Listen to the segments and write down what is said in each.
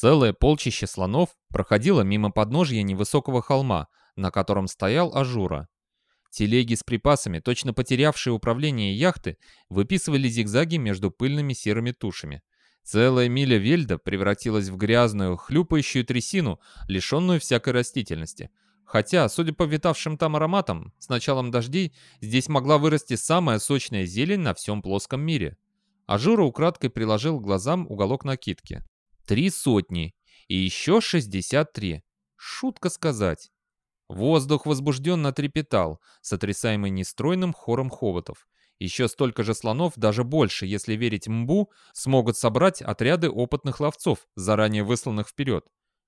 Целое полчище слонов проходило мимо подножья невысокого холма, на котором стоял Ажура. Телеги с припасами, точно потерявшие управление яхты, выписывали зигзаги между пыльными серыми тушами. Целая миля вельда превратилась в грязную, хлюпающую трясину, лишенную всякой растительности. Хотя, судя по витавшим там ароматам, с началом дождей здесь могла вырасти самая сочная зелень на всем плоском мире. Ажура украдкой приложил к глазам уголок накидки. Три сотни. И еще шестьдесят три. Шутка сказать. Воздух возбужденно трепетал, сотрясаемый нестройным хором хоботов. Еще столько же слонов, даже больше, если верить Мбу, смогут собрать отряды опытных ловцов, заранее высланных вперед.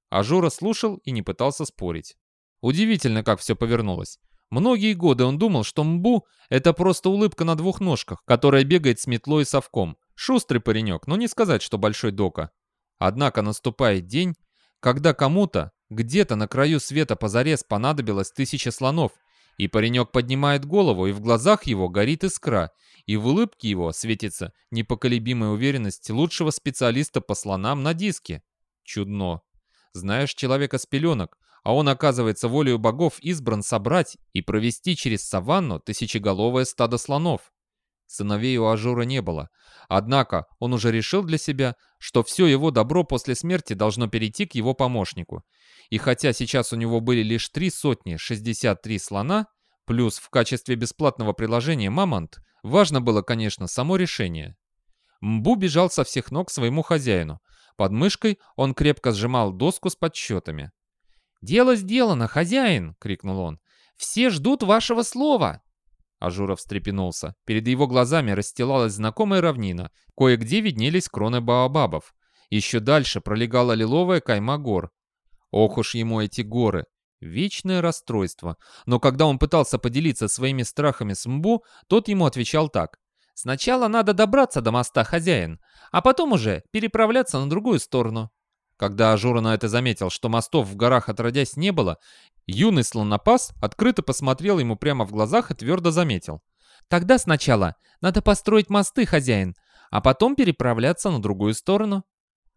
Ажура слушал и не пытался спорить. Удивительно, как все повернулось. Многие годы он думал, что Мбу — это просто улыбка на двух ножках, которая бегает с метлой и совком. Шустрый паренек, но не сказать, что большой дока. Однако наступает день, когда кому-то, где-то на краю света позарез понадобилось тысяча слонов, и паренек поднимает голову, и в глазах его горит искра, и в улыбке его светится непоколебимая уверенность лучшего специалиста по слонам на диске. Чудно. Знаешь человека с пеленок, а он, оказывается, волею богов избран собрать и провести через саванну тысячеголовое стадо слонов. Сыновей у Ажура не было. Однако он уже решил для себя, что все его добро после смерти должно перейти к его помощнику. И хотя сейчас у него были лишь три сотни 63 слона, плюс в качестве бесплатного приложения «Мамонт», важно было, конечно, само решение. Мбу бежал со всех ног к своему хозяину. Под мышкой он крепко сжимал доску с подсчетами. «Дело сделано, хозяин!» — крикнул он. «Все ждут вашего слова!» Ажура встрепенулся. Перед его глазами расстилалась знакомая равнина. Кое-где виднелись кроны баобабов. Еще дальше пролегала лиловая кайма гор. Ох уж ему эти горы. Вечное расстройство. Но когда он пытался поделиться своими страхами с Мбу, тот ему отвечал так. «Сначала надо добраться до моста, хозяин, а потом уже переправляться на другую сторону». Когда Ажура на это заметил, что мостов в горах отродясь не было, юный слонопас открыто посмотрел ему прямо в глаза и твердо заметил. «Тогда сначала надо построить мосты, хозяин, а потом переправляться на другую сторону».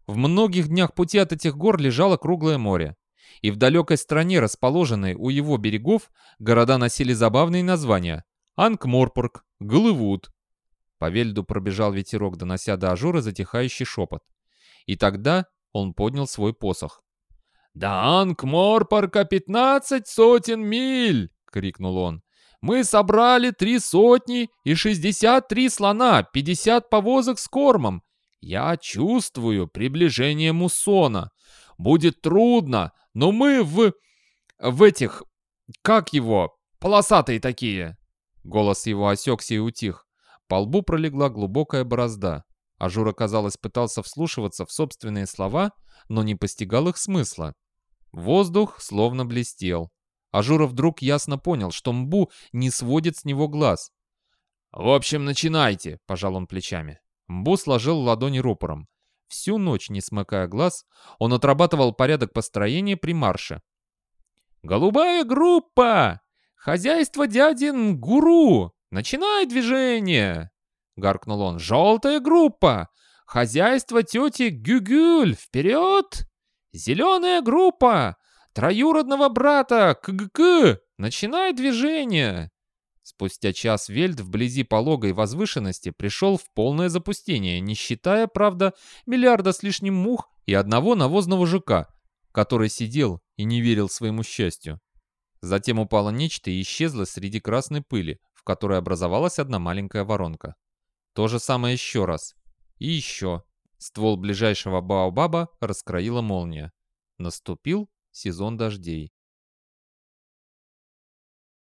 В многих днях пути от этих гор лежало круглое море. И в далекой стране, расположенной у его берегов, города носили забавные названия. Анкморпорг, Голливуд. По Вельду пробежал ветерок, донося до Ажура затихающий шепот. И тогда он поднял свой посох. «Да Анкморпорка пятнадцать сотен миль!» — крикнул он. «Мы собрали три сотни и шестьдесят три слона, пятьдесят повозок с кормом. Я чувствую приближение муссона. Будет трудно, но мы в... в этих... как его? Полосатые такие!» Голос его осекся и утих. По лбу пролегла глубокая борозда. Ажура, казалось, пытался вслушиваться в собственные слова, но не постигал их смысла. Воздух словно блестел. Ажура вдруг ясно понял, что Мбу не сводит с него глаз. «В общем, начинайте», — пожал он плечами. Мбу сложил ладони рупором. Всю ночь, не смыкая глаз, он отрабатывал порядок построения при марше. «Голубая группа! Хозяйство дяди Нгуру! Начинай движение!» — гаркнул он. «Желтая группа! Хозяйство тети Гюгюль! Вперед! Зеленая группа! Троюродного брата КГК! Начинай движение!» Спустя час Вельд вблизи пологой возвышенности пришел в полное запустение, не считая, правда, миллиарда с лишним мух и одного навозного жука, который сидел и не верил своему счастью. Затем упало нечто и исчезло среди красной пыли, в которой образовалась одна маленькая воронка. То же самое еще раз. И еще. Ствол ближайшего Баобаба раскроила молния. Наступил сезон дождей.